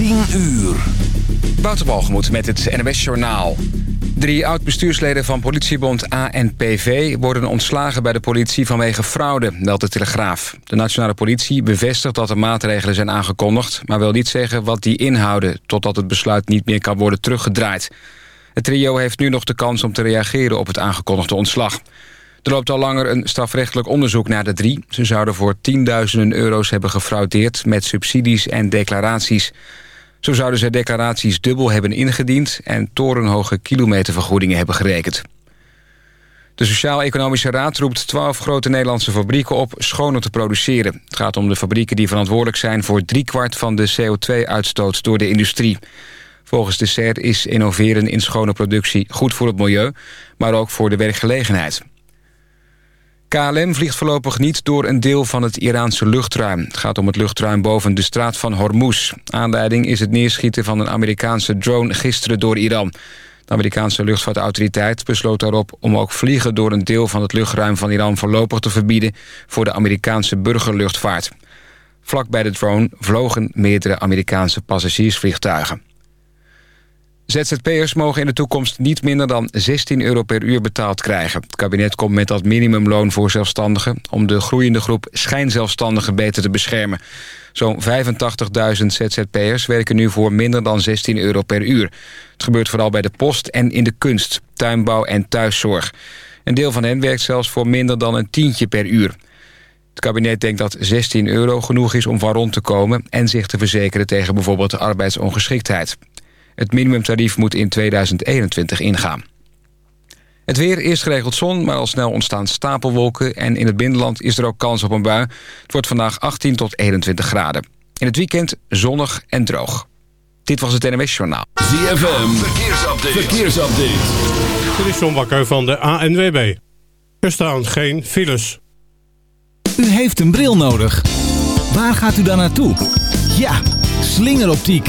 10 uur. Wouter met het NWS Journaal. Drie oud-bestuursleden van politiebond ANPV worden ontslagen bij de politie vanwege fraude, meldt de Telegraaf. De nationale politie bevestigt dat er maatregelen zijn aangekondigd... maar wil niet zeggen wat die inhouden, totdat het besluit niet meer kan worden teruggedraaid. Het trio heeft nu nog de kans om te reageren op het aangekondigde ontslag. Er loopt al langer een strafrechtelijk onderzoek naar de drie. Ze zouden voor tienduizenden euro's hebben gefraudeerd met subsidies en declaraties. Zo zouden ze declaraties dubbel hebben ingediend... en torenhoge kilometervergoedingen hebben gerekend. De Sociaal-Economische Raad roept 12 grote Nederlandse fabrieken op schoner te produceren. Het gaat om de fabrieken die verantwoordelijk zijn voor driekwart van de CO2-uitstoot door de industrie. Volgens de SER is innoveren in schone productie goed voor het milieu, maar ook voor de werkgelegenheid. KLM vliegt voorlopig niet door een deel van het Iraanse luchtruim. Het gaat om het luchtruim boven de straat van Hormuz. Aanleiding is het neerschieten van een Amerikaanse drone gisteren door Iran. De Amerikaanse luchtvaartautoriteit besloot daarop om ook vliegen door een deel van het luchtruim van Iran voorlopig te verbieden voor de Amerikaanse burgerluchtvaart. Vlak bij de drone vlogen meerdere Amerikaanse passagiersvliegtuigen. ZZP'ers mogen in de toekomst niet minder dan 16 euro per uur betaald krijgen. Het kabinet komt met dat minimumloon voor zelfstandigen... om de groeiende groep schijnzelfstandigen beter te beschermen. Zo'n 85.000 ZZP'ers werken nu voor minder dan 16 euro per uur. Het gebeurt vooral bij de post en in de kunst, tuinbouw en thuiszorg. Een deel van hen werkt zelfs voor minder dan een tientje per uur. Het kabinet denkt dat 16 euro genoeg is om van rond te komen... en zich te verzekeren tegen bijvoorbeeld arbeidsongeschiktheid. Het minimumtarief moet in 2021 ingaan. Het weer, eerst geregeld zon, maar al snel ontstaan stapelwolken... en in het binnenland is er ook kans op een bui. Het wordt vandaag 18 tot 21 graden. In het weekend zonnig en droog. Dit was het NMS Journaal. ZFM, verkeersupdate. verkeersupdate. Dit is John Bakker van de ANWB. Er staan geen files. U heeft een bril nodig. Waar gaat u dan naartoe? Ja, slingeroptiek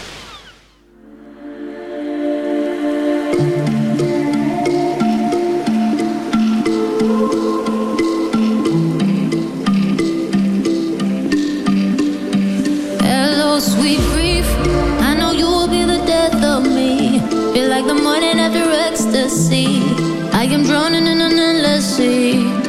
Ecstasy. I am drowning in an endless sea.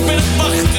Ik ben het wachten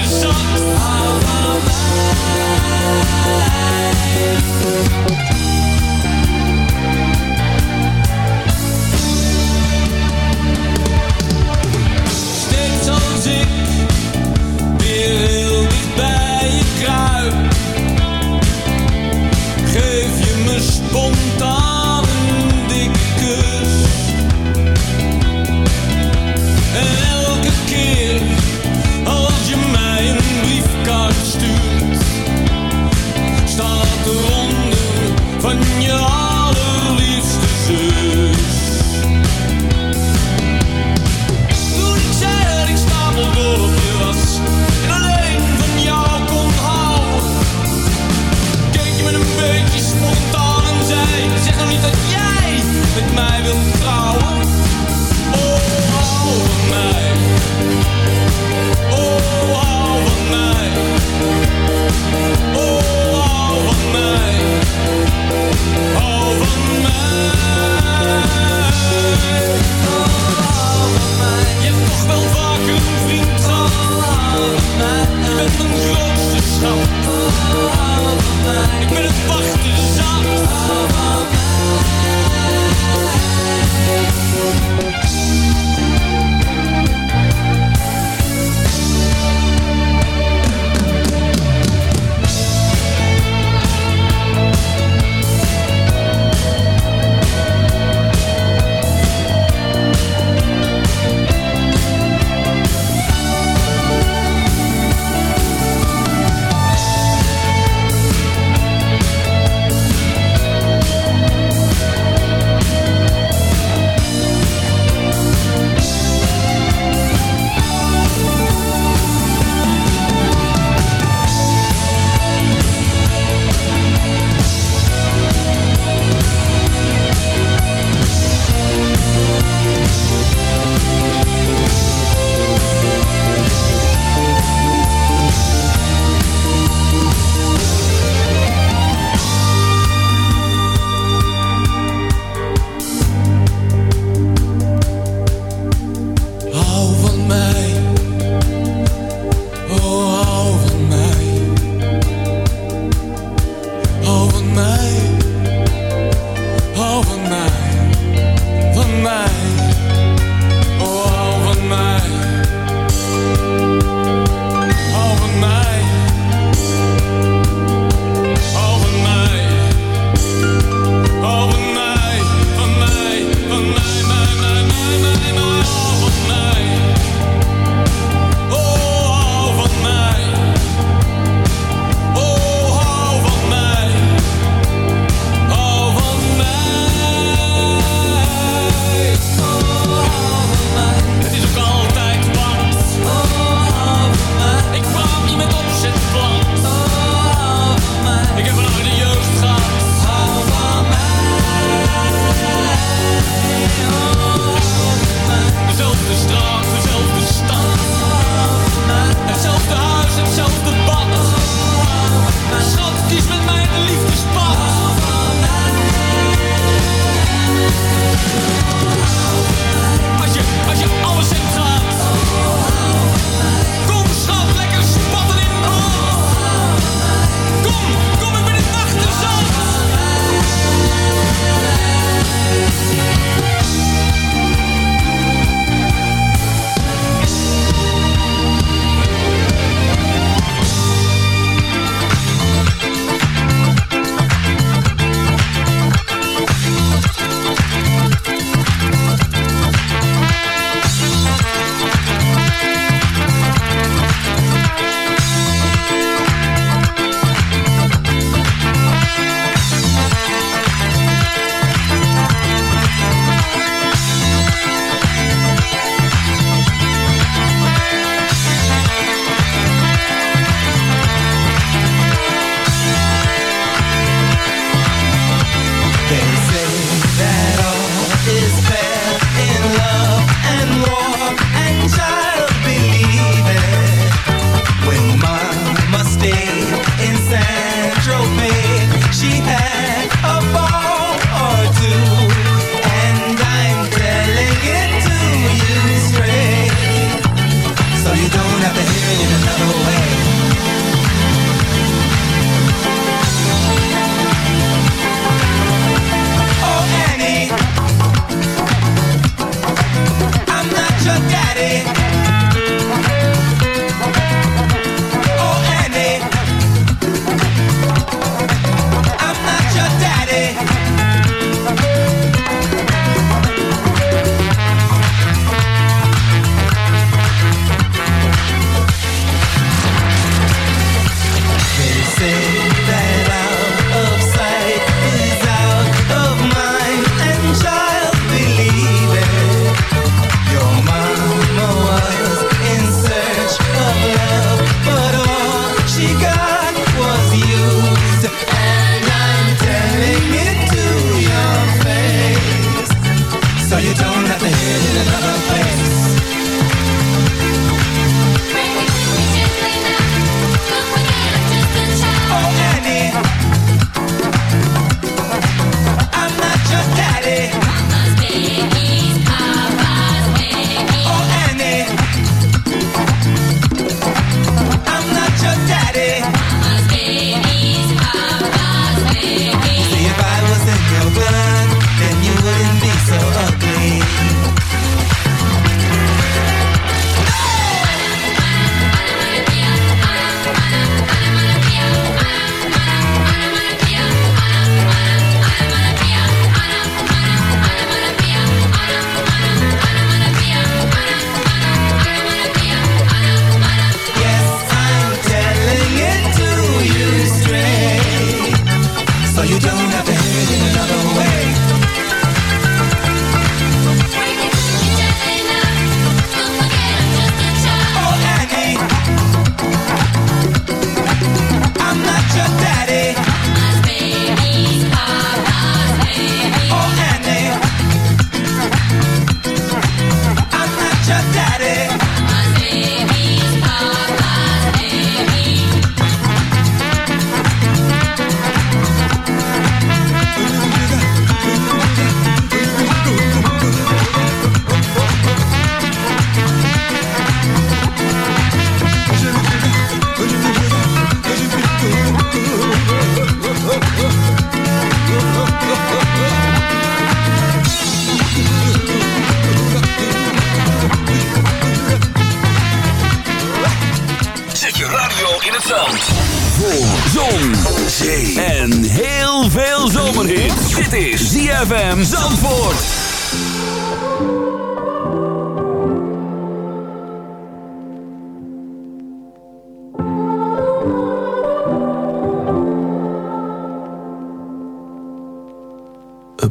ZFM Zandvoort.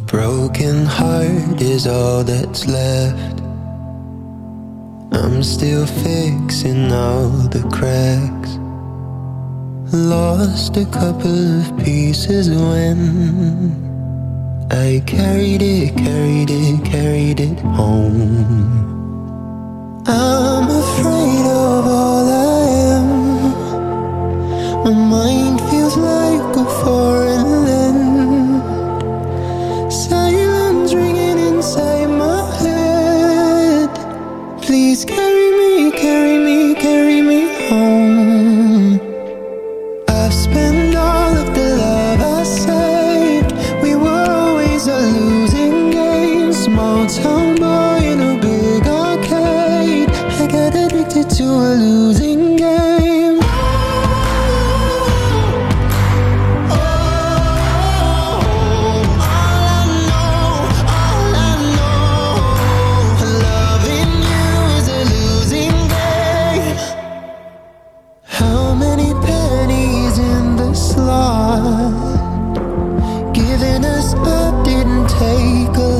broken heart is all that's left I'm still fixing all the cracks Lost a couple of pieces when I carried it, carried it, carried it home. I'm afraid of all I am. My mind feels like a forest. take a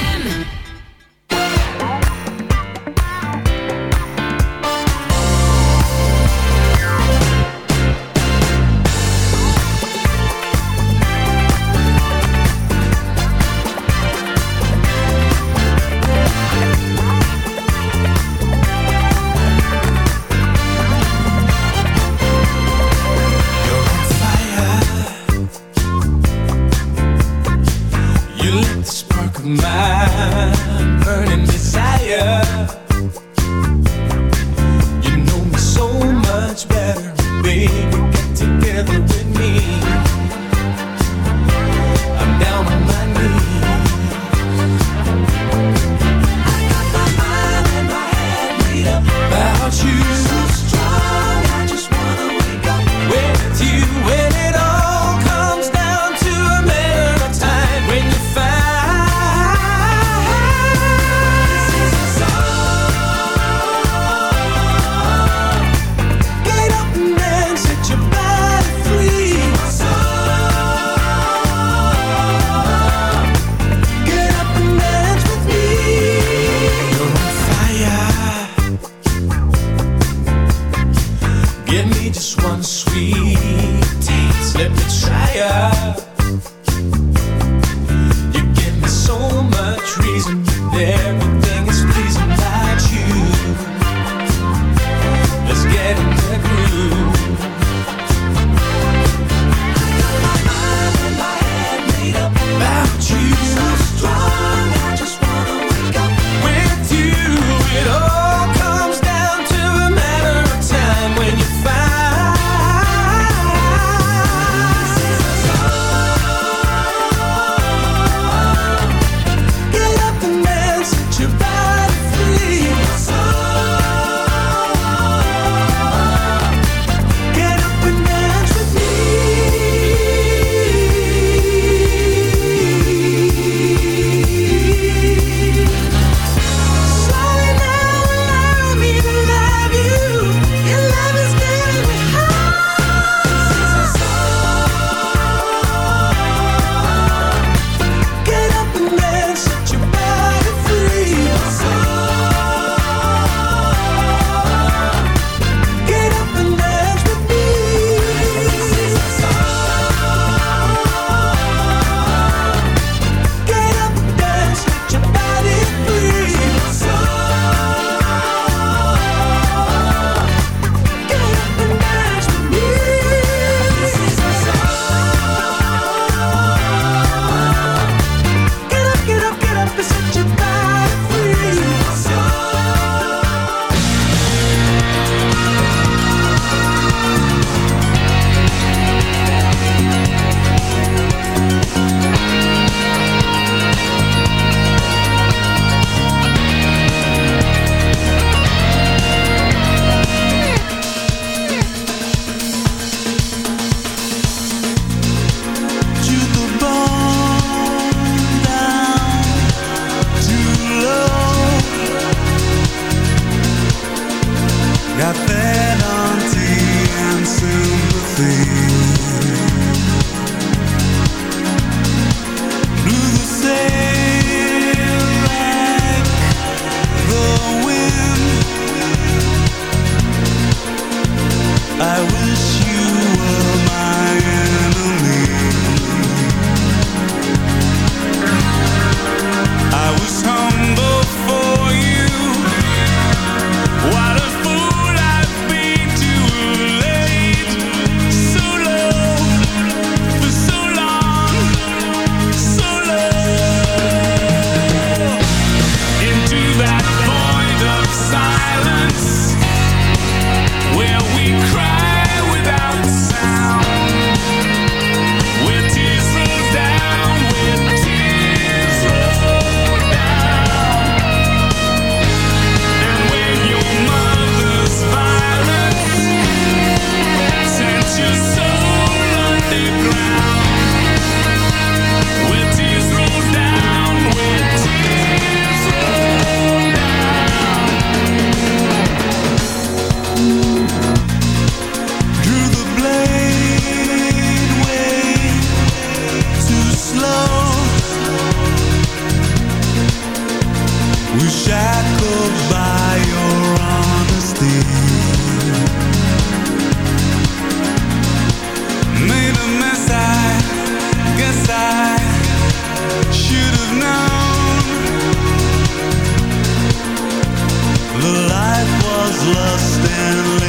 and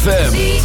ZFM.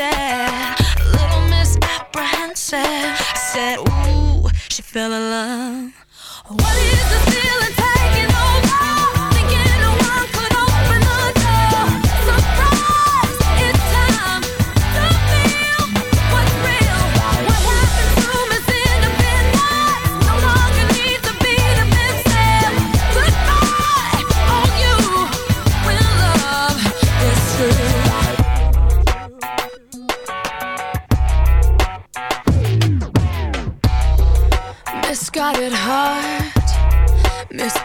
little misapprehensive. Said, Ooh, she fell in love. What is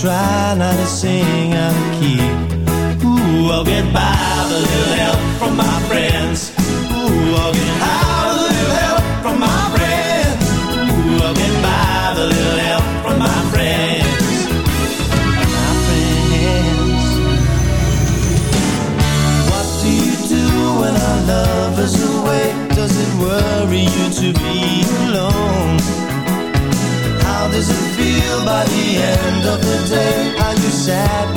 try not to sing. sad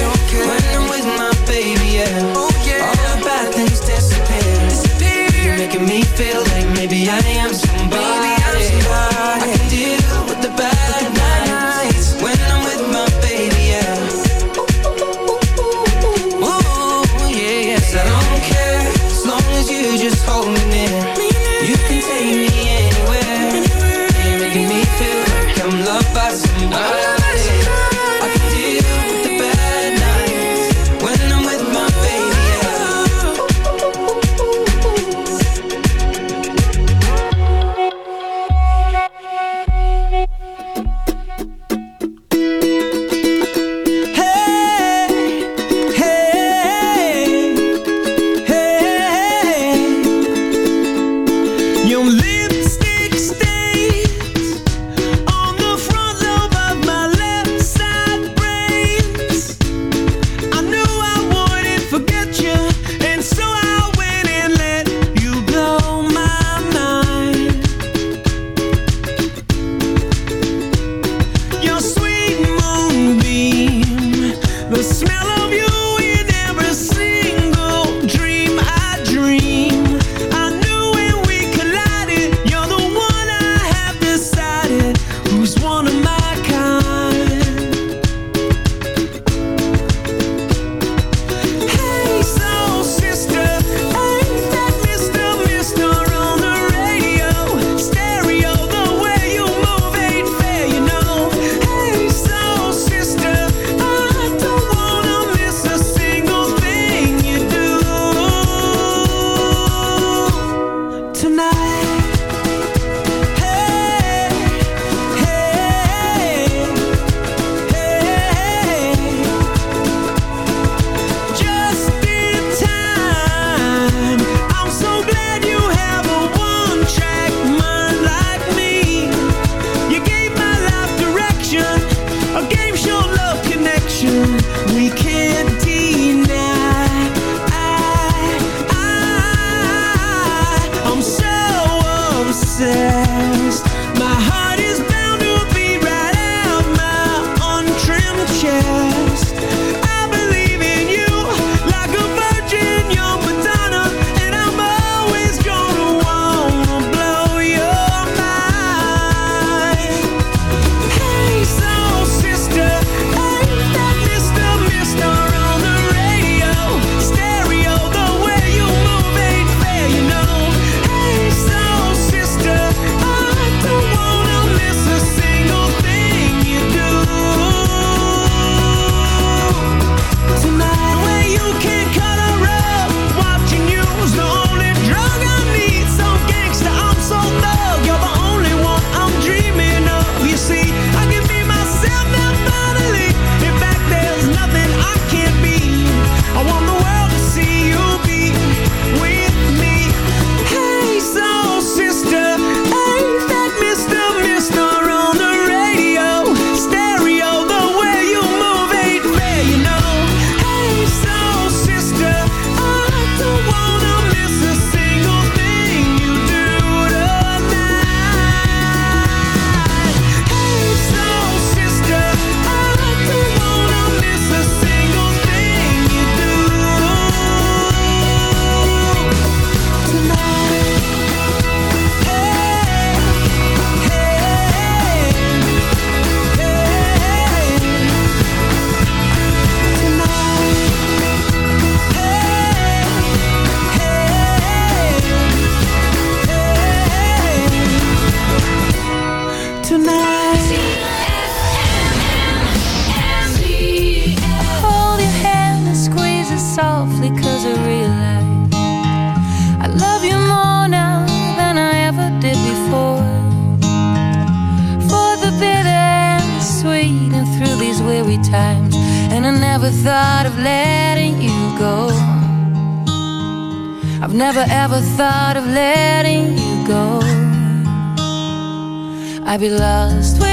I'd be lost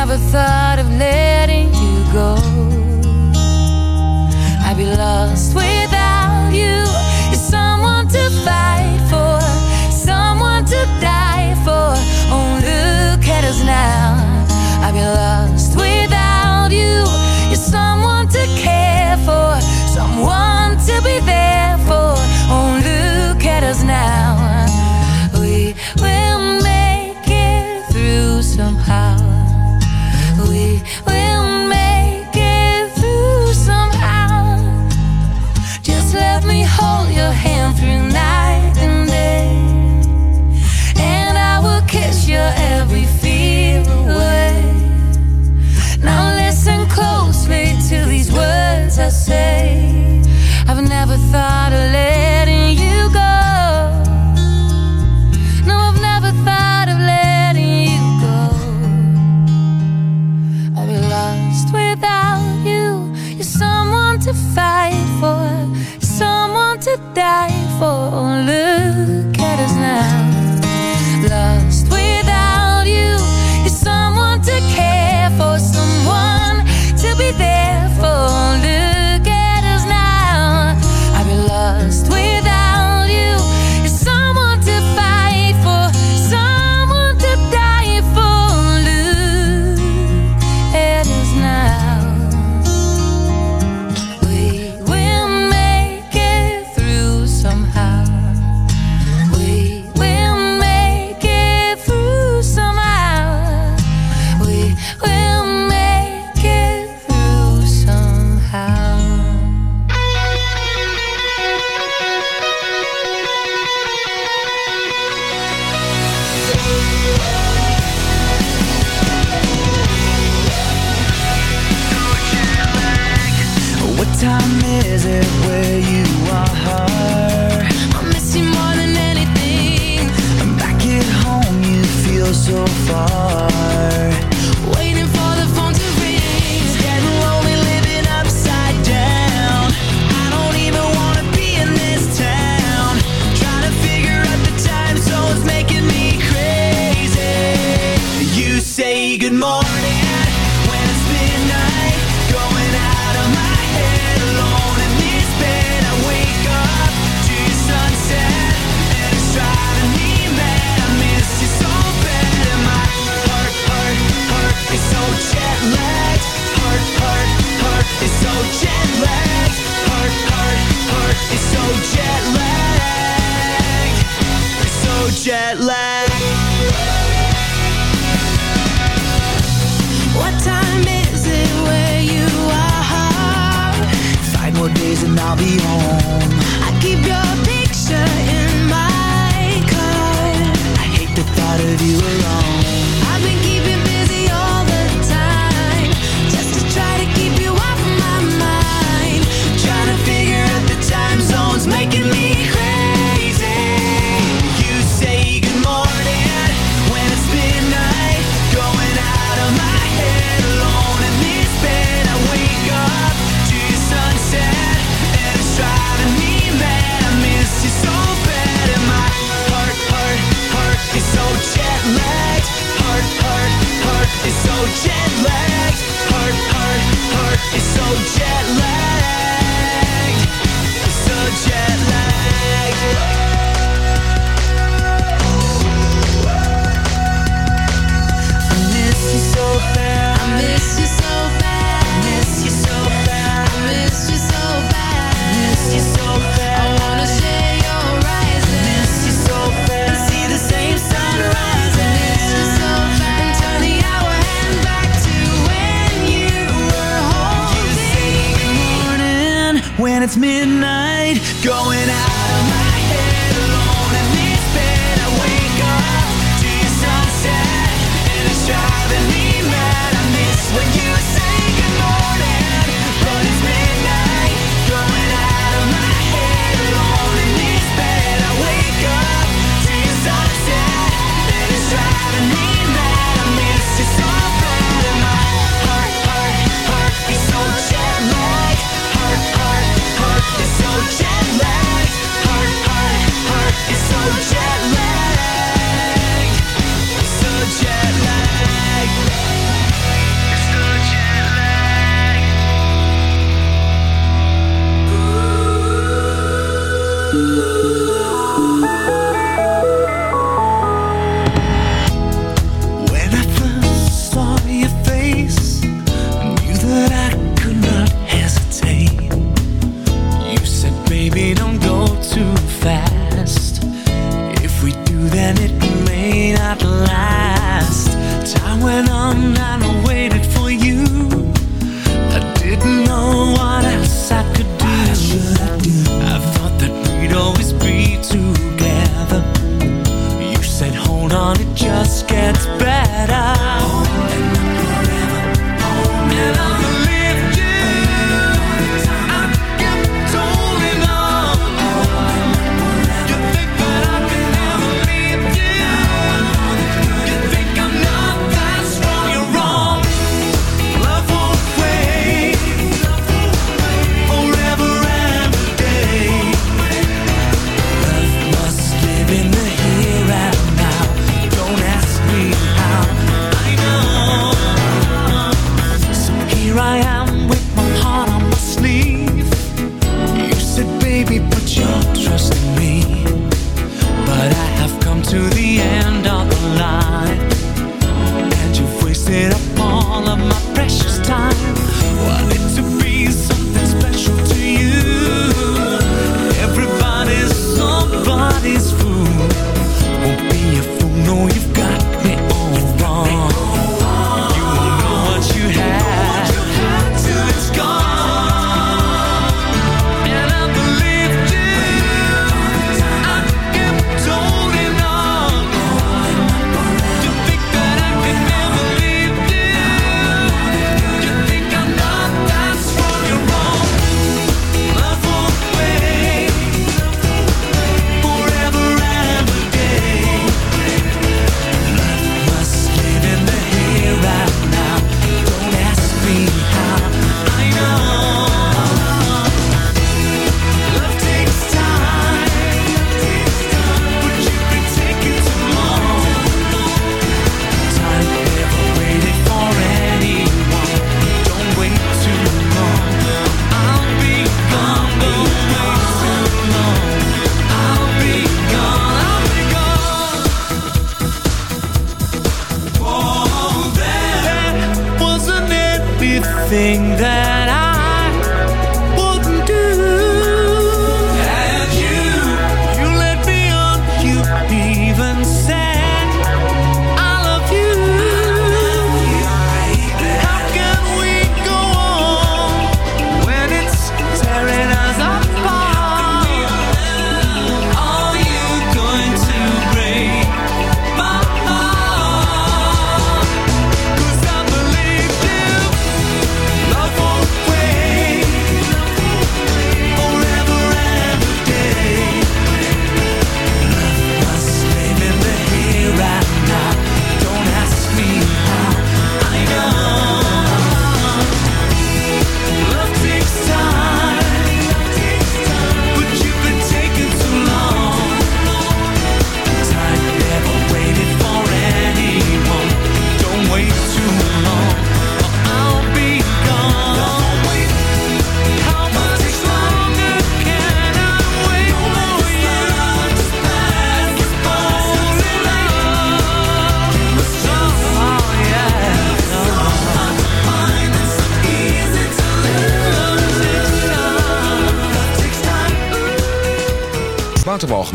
never thought of letting you go. I'd be lost without you. You're someone to fight for, someone to die for. Oh, look at us now. I'd be lost.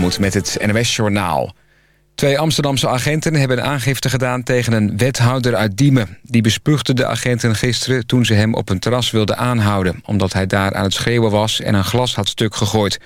Met het NOS Journaal. Twee Amsterdamse agenten hebben aangifte gedaan tegen een wethouder uit Diemen. Die bespuugde de agenten gisteren toen ze hem op een terras wilden aanhouden... omdat hij daar aan het schreeuwen was en een glas had stuk gegooid.